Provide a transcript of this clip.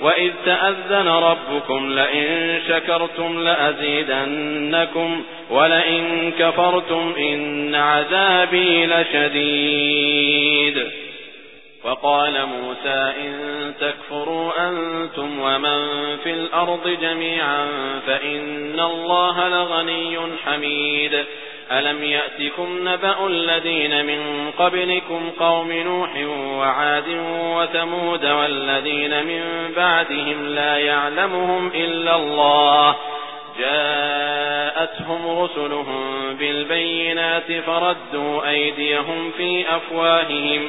وإذ تأذن ربكم لئن شكرتم لأزيدنكم ولئن كفرتم إن عذابي لشديد وقال موسى إن تكفروا أنتم ومن في الأرض جميعا فإن الله لغني حميد ألم يأتكم نبأ الذين من قبلكم قوم نوح وعاد وثمود والذين من بعدهم لا يعلمهم إلا الله جاءتهم رسلهم بالبينات فردوا أيديهم في أفواههم